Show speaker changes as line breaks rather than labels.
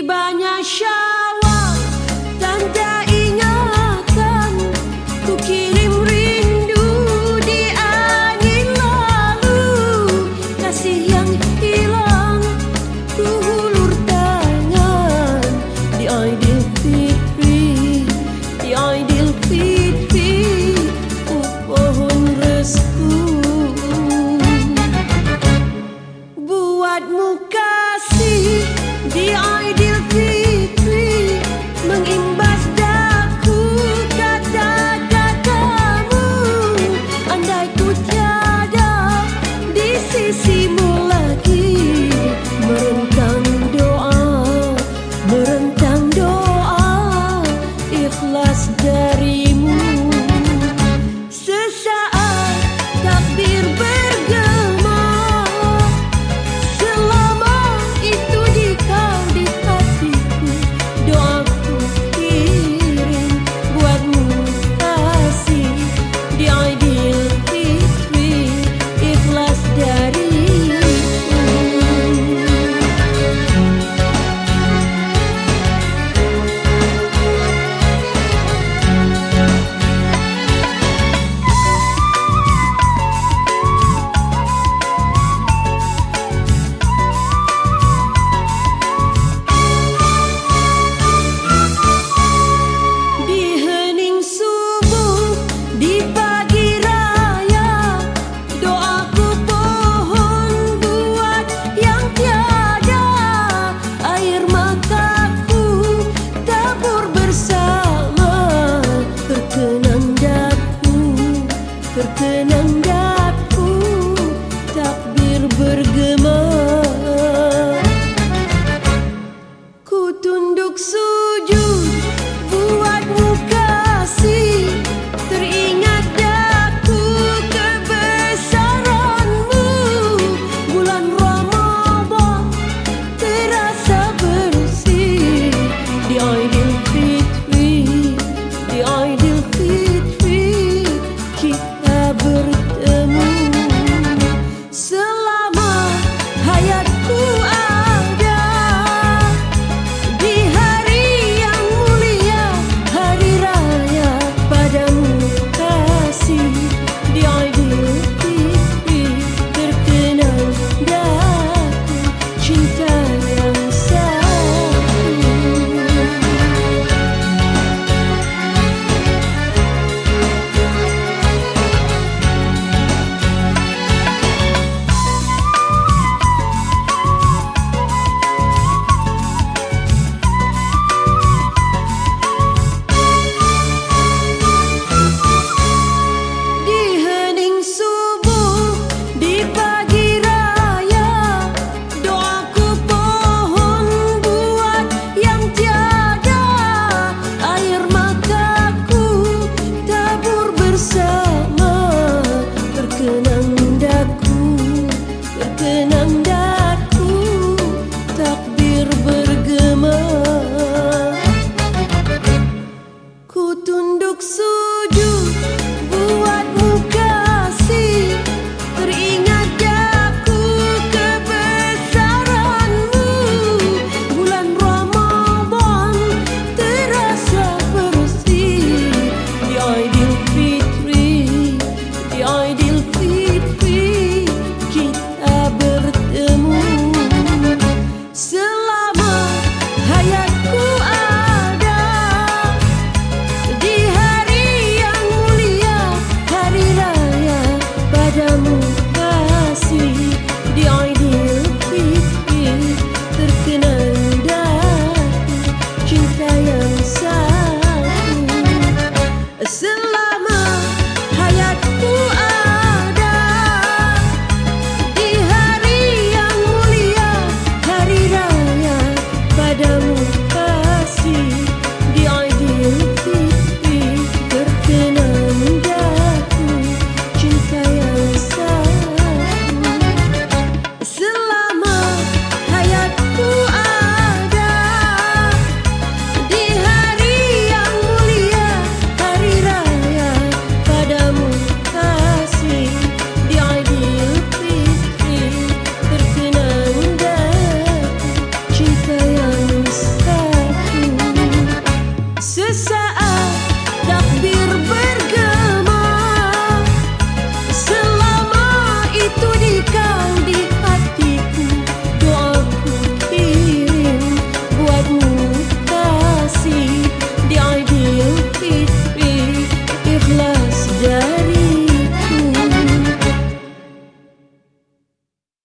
Тибаня ща. bir